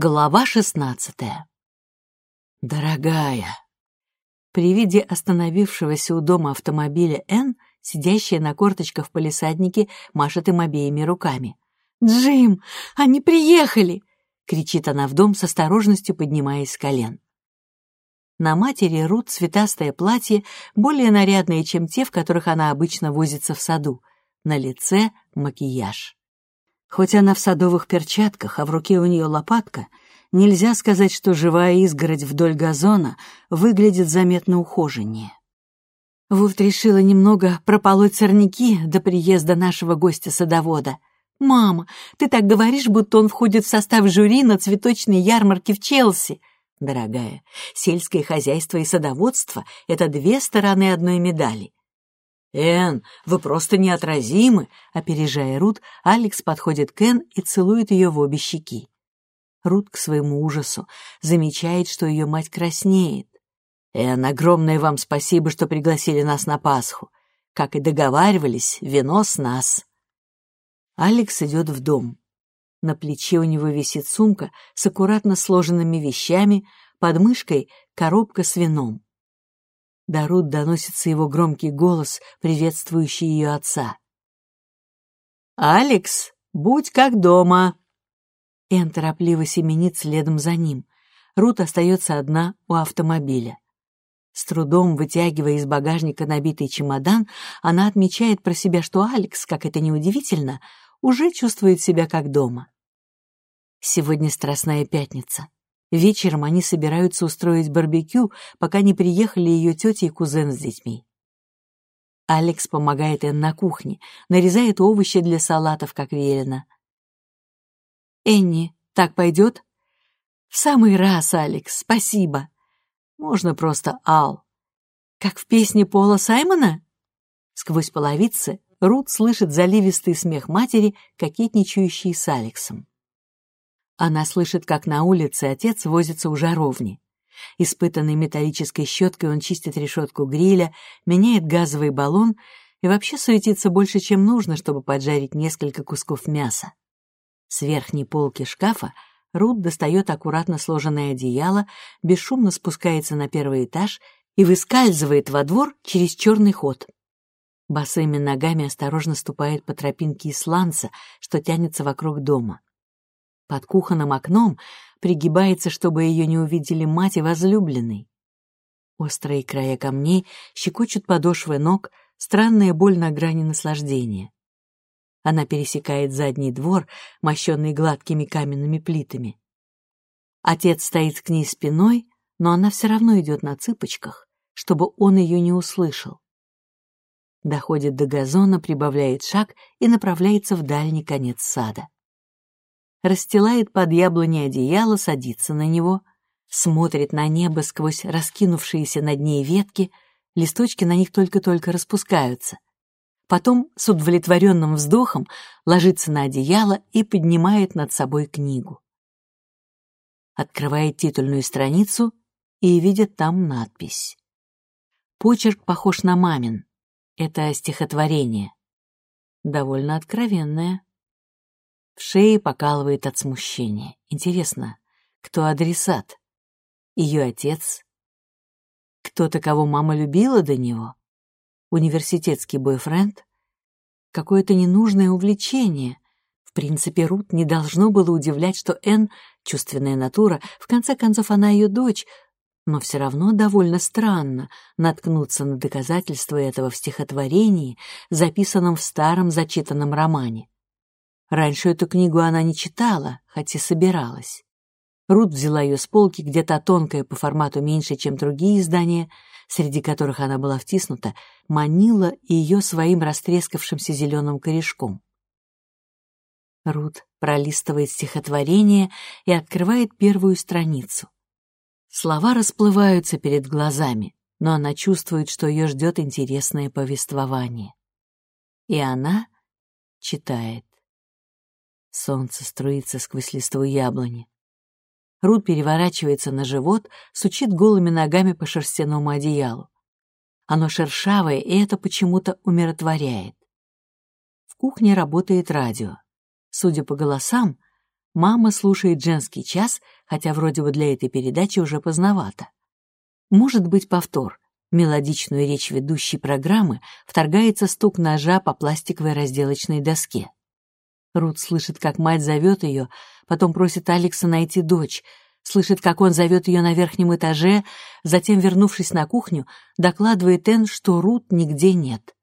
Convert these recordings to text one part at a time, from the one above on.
Глава шестнадцатая. «Дорогая!» При виде остановившегося у дома автомобиля Н, сидящая на корточках в палисаднике, машет им обеими руками. «Джим, они приехали!» — кричит она в дом с осторожностью, поднимаясь с колен. На матери Рут цветастое платье, более нарядное, чем те, в которых она обычно возится в саду. На лице макияж. Хоть она в садовых перчатках, а в руке у нее лопатка, нельзя сказать, что живая изгородь вдоль газона выглядит заметно ухоженнее. Вовт решила немного прополоть сорняки до приезда нашего гостя-садовода. «Мама, ты так говоришь, будто он входит в состав жюри на цветочной ярмарке в Челси». Дорогая, сельское хозяйство и садоводство — это две стороны одной медали. «Энн, вы просто неотразимы!» Опережая Рут, Алекс подходит к Энн и целует ее в обе щеки. Рут к своему ужасу замечает, что ее мать краснеет. «Энн, огромное вам спасибо, что пригласили нас на Пасху. Как и договаривались, вино с нас». Алекс идет в дом. На плече у него висит сумка с аккуратно сложенными вещами, под мышкой коробка с вином. До Рут доносится его громкий голос, приветствующий ее отца. «Алекс, будь как дома!» Эн торопливо семенит следом за ним. Рут остается одна у автомобиля. С трудом вытягивая из багажника набитый чемодан, она отмечает про себя, что Алекс, как это ни удивительно, уже чувствует себя как дома. Сегодня Страстная пятница. Вечером они собираются устроить барбекю, пока не приехали ее тетя и кузен с детьми. Алекс помогает Энн на кухне, нарезает овощи для салатов, как велено. «Энни, так пойдет?» «В самый раз, Алекс, спасибо. Можно просто Ал. Как в песне Пола Саймона?» Сквозь половицы Рут слышит заливистый смех матери, кокетничающий с Алексом. Она слышит, как на улице отец возится у жаровни. Испытанный металлической щеткой он чистит решетку гриля, меняет газовый баллон и вообще суетится больше, чем нужно, чтобы поджарить несколько кусков мяса. С верхней полки шкафа Рут достает аккуратно сложенное одеяло, бесшумно спускается на первый этаж и выскальзывает во двор через черный ход. Босыми ногами осторожно ступает по тропинке из сланца, что тянется вокруг дома. Под кухонным окном пригибается, чтобы ее не увидели мать и возлюбленный. Острые края камней щекочут подошвы ног, странная боль на грани наслаждения. Она пересекает задний двор, мощенный гладкими каменными плитами. Отец стоит к ней спиной, но она все равно идет на цыпочках, чтобы он ее не услышал. Доходит до газона, прибавляет шаг и направляется в дальний конец сада расстилает под яблони одеяло, садится на него, смотрит на небо сквозь раскинувшиеся над ней ветки, листочки на них только-только распускаются. Потом с удовлетворенным вздохом ложится на одеяло и поднимает над собой книгу. Открывает титульную страницу и видит там надпись. Почерк похож на мамин. Это стихотворение. Довольно откровенное. В шее покалывает от смущения. Интересно, кто адресат? Ее отец? Кто-то, кого мама любила до него? Университетский бойфренд? Какое-то ненужное увлечение. В принципе, Рут не должно было удивлять, что Энн — чувственная натура, в конце концов, она ее дочь, но все равно довольно странно наткнуться на доказательства этого в стихотворении, записанном в старом зачитанном романе. Раньше эту книгу она не читала, хотя собиралась. Рут взяла ее с полки, где-то тонкая по формату меньше, чем другие издания, среди которых она была втиснута, манила ее своим растрескавшимся зеленым корешком. Рут пролистывает стихотворение и открывает первую страницу. Слова расплываются перед глазами, но она чувствует, что ее ждет интересное повествование. И она читает. Солнце струится сквозь листву яблони. Рут переворачивается на живот, сучит голыми ногами по шерстяному одеялу. Оно шершавое, и это почему-то умиротворяет. В кухне работает радио. Судя по голосам, Мама слушает женский час, хотя вроде бы для этой передачи уже поздновато. Может быть повтор. Мелодичную речь ведущей программы вторгается стук ножа по пластиковой разделочной доске. Рут слышит, как мать зовет ее, потом просит Алекса найти дочь, слышит, как он зовет ее на верхнем этаже, затем, вернувшись на кухню, докладывает Энн, что Рут нигде нет.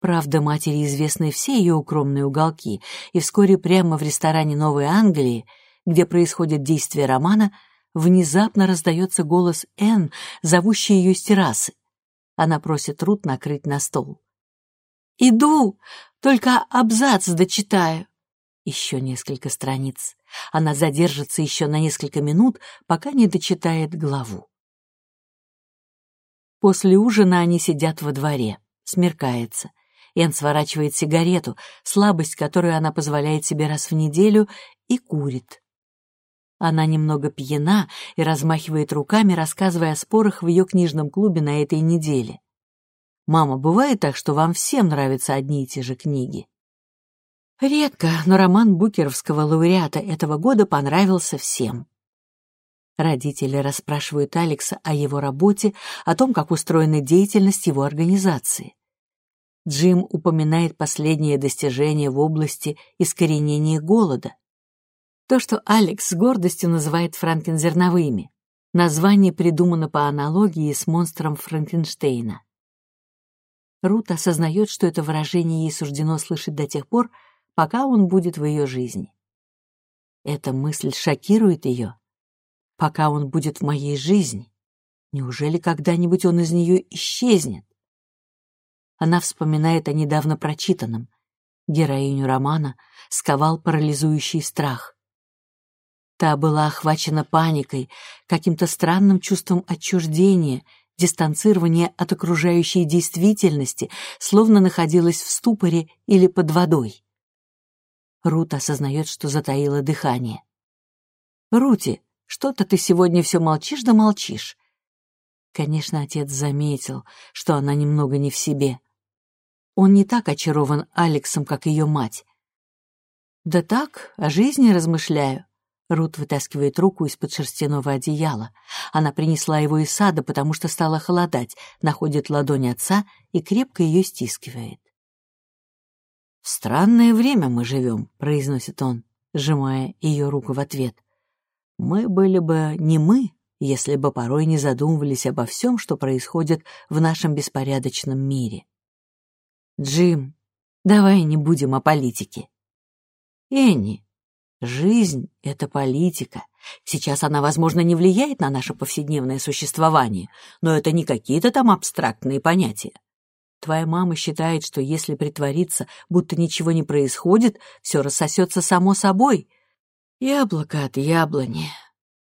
Правда, матери известны все ее укромные уголки, и вскоре прямо в ресторане Новой Англии, где происходит действие романа, внезапно раздается голос Энн, зовущий ее с террасы. Она просит Рут накрыть на стол. «Иду, только абзац дочитаю». Еще несколько страниц. Она задержится еще на несколько минут, пока не дочитает главу. После ужина они сидят во дворе. Смеркается. Энн сворачивает сигарету, слабость, которую она позволяет себе раз в неделю, и курит. Она немного пьяна и размахивает руками, рассказывая о спорах в ее книжном клубе на этой неделе. «Мама, бывает так, что вам всем нравятся одни и те же книги?» Редко, но роман букеровского лауреата этого года понравился всем. Родители расспрашивают Алекса о его работе, о том, как устроена деятельность его организации. Джим упоминает последние достижения в области искоренения голода. То, что Алекс с гордостью называет франкензерновыми. Название придумано по аналогии с монстром Франкенштейна. Рут осознает, что это выражение ей суждено слышать до тех пор, пока он будет в ее жизни. Эта мысль шокирует ее. Пока он будет в моей жизни, неужели когда-нибудь он из нее исчезнет? Она вспоминает о недавно прочитанном. Героиню романа сковал парализующий страх. Та была охвачена паникой, каким-то странным чувством отчуждения, дистанцирования от окружающей действительности, словно находилась в ступоре или под водой. Рут осознает, что затаила дыхание. «Рути, что-то ты сегодня все молчишь да молчишь». Конечно, отец заметил, что она немного не в себе. Он не так очарован Алексом, как ее мать. «Да так, о жизни размышляю», Рут вытаскивает руку из-под шерстяного одеяла. Она принесла его из сада, потому что стало холодать, находит ладонь отца и крепко ее стискивает. «Странное время мы живем», — произносит он, сжимая ее руку в ответ. «Мы были бы не мы, если бы порой не задумывались обо всем, что происходит в нашем беспорядочном мире». «Джим, давай не будем о политике». «Энни, Жизнь — это политика. Сейчас она, возможно, не влияет на наше повседневное существование, но это не какие-то там абстрактные понятия. Твоя мама считает, что если притвориться, будто ничего не происходит, все рассосется само собой. Яблоко от яблони.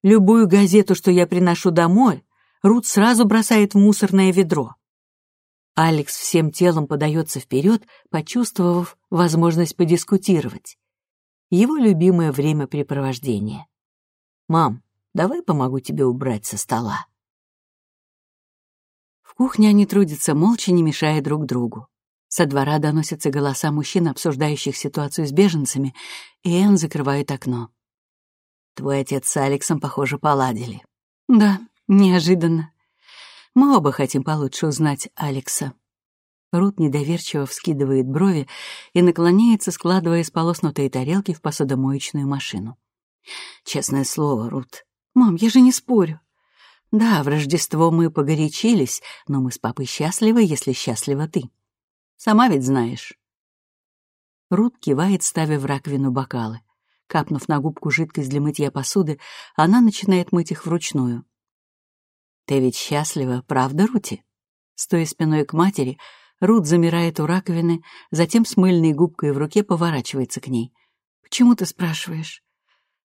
Любую газету, что я приношу домой, Рут сразу бросает в мусорное ведро. Алекс всем телом подается вперед, почувствовав возможность подискутировать его любимое времяпрепровождение. «Мам, давай помогу тебе убрать со стола». В кухне они трудятся молча, не мешая друг другу. Со двора доносятся голоса мужчин, обсуждающих ситуацию с беженцами, и Энн закрывает окно. «Твой отец с Алексом, похоже, поладили». «Да, неожиданно. Мы оба хотим получше узнать Алекса». Рут недоверчиво вскидывает брови и наклоняется, складывая сполоснутые тарелки в посудомоечную машину. «Честное слово, Рут. Мам, я же не спорю. Да, в Рождество мы погорячились, но мы с папой счастливы, если счастлива ты. Сама ведь знаешь». Рут кивает, ставя в раковину бокалы. Капнув на губку жидкость для мытья посуды, она начинает мыть их вручную. «Ты ведь счастлива, правда, Рути?» Стоя спиной к матери, Рут замирает у раковины, затем с мыльной губкой в руке поворачивается к ней. «Почему ты спрашиваешь?»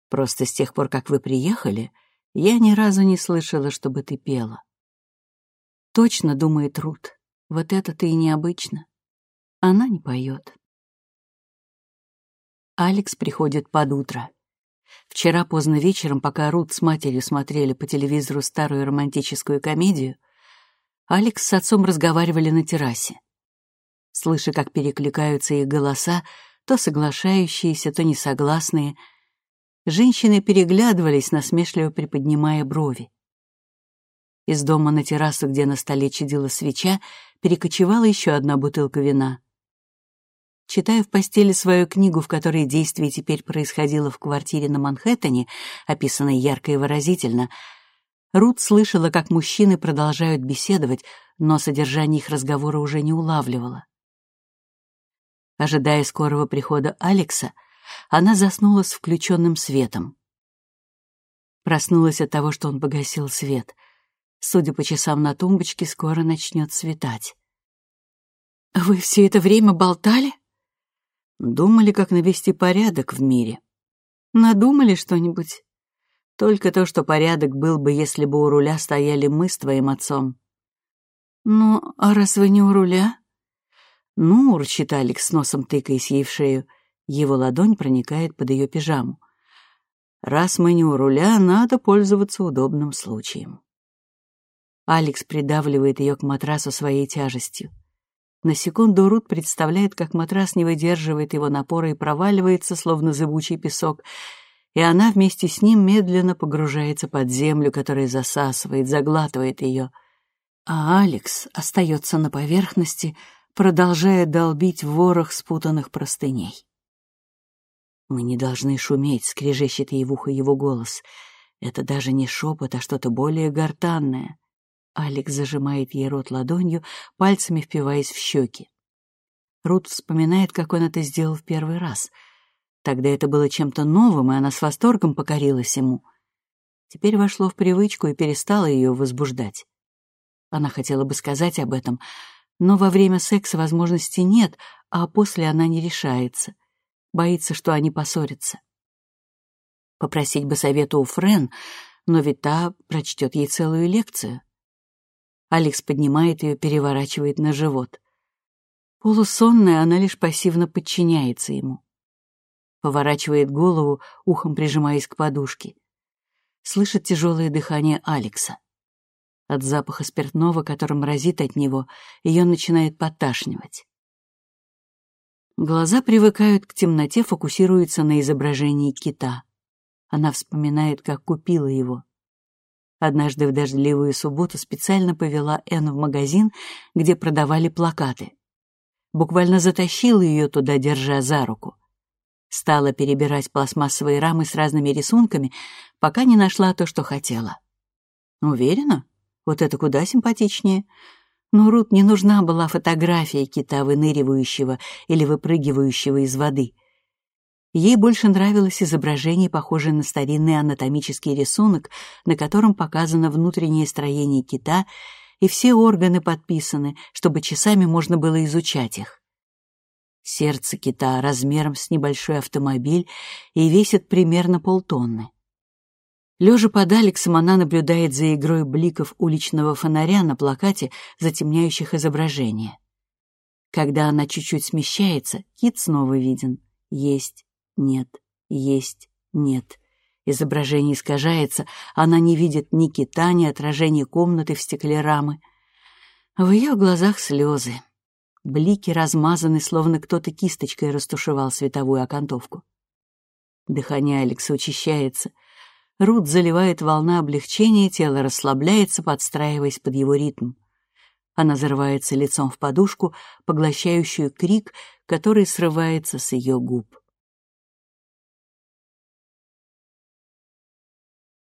«Просто с тех пор, как вы приехали, я ни разу не слышала, чтобы ты пела». «Точно», — думает Рут, — «вот это-то и необычно. Она не поет». Алекс приходит под утро. Вчера поздно вечером, пока Рут с матерью смотрели по телевизору старую романтическую комедию, Алекс с отцом разговаривали на террасе. Слыша, как перекликаются их голоса, то соглашающиеся, то несогласные. Женщины переглядывались, насмешливо приподнимая брови. Из дома на террасу, где на столе чадила свеча, перекочевала еще одна бутылка вина. Читая в постели свою книгу, в которой действие теперь происходило в квартире на Манхэттене, описанной ярко и выразительно, Рут слышала, как мужчины продолжают беседовать, но содержание их разговора уже не улавливала. Ожидая скорого прихода Алекса, она заснула с включенным светом. Проснулась от того, что он погасил свет. Судя по часам на тумбочке, скоро начнет светать. «Вы все это время болтали?» Думали, как навести порядок в мире. Надумали что-нибудь? Только то, что порядок был бы, если бы у руля стояли мы с твоим отцом. Ну, а раз вы не у руля? Ну, урчит Алекс, носом тыкаясь ей в шею. Его ладонь проникает под ее пижаму. Раз мы не у руля, надо пользоваться удобным случаем. Алекс придавливает ее к матрасу своей тяжестью. На секунду Рут представляет, как матрас не выдерживает его напора и проваливается, словно зыбучий песок, и она вместе с ним медленно погружается под землю, которая засасывает, заглатывает ее. А Алекс остается на поверхности, продолжая долбить ворох спутанных простыней. «Мы не должны шуметь», — скрежещет ей в ухо его голос. «Это даже не шепот, а что-то более гортанное. Алекс зажимает ей рот ладонью, пальцами впиваясь в щеки. Рут вспоминает, как он это сделал в первый раз. Тогда это было чем-то новым, и она с восторгом покорилась ему. Теперь вошло в привычку и перестало ее возбуждать. Она хотела бы сказать об этом, но во время секса возможности нет, а после она не решается. Боится, что они поссорятся. Попросить бы совета у Френ, но ведь та прочтет ей целую лекцию. Алекс поднимает ее, переворачивает на живот. Полусонная, она лишь пассивно подчиняется ему. Поворачивает голову, ухом прижимаясь к подушке. Слышит тяжелое дыхание Алекса. От запаха спиртного, которым разит от него, ее начинает поташнивать. Глаза привыкают к темноте, фокусируются на изображении кита. Она вспоминает, как купила его. Однажды в дождливую субботу специально повела Энн в магазин, где продавали плакаты. Буквально затащила ее туда, держа за руку. Стала перебирать пластмассовые рамы с разными рисунками, пока не нашла то, что хотела. Уверена? Вот это куда симпатичнее. Но Рут не нужна была фотография кита, выныривающего или выпрыгивающего из воды — Ей больше нравилось изображение, похожее на старинный анатомический рисунок, на котором показано внутреннее строение кита, и все органы подписаны, чтобы часами можно было изучать их. Сердце кита размером с небольшой автомобиль и весит примерно полтонны. Лежа под Алексом, она наблюдает за игрой бликов уличного фонаря на плакате, затемняющих изображение. Когда она чуть-чуть смещается, кит снова виден. Есть нет, есть, нет. Изображение искажается, она не видит ни кита, ни отражения комнаты в стекле рамы. В ее глазах слезы. Блики размазаны, словно кто-то кисточкой растушевал световую окантовку. Дыхание Алекса учащается. Рут заливает волна облегчения, тело расслабляется, подстраиваясь под его ритм. Она зарывается лицом в подушку, поглощающую крик, который срывается с ее губ.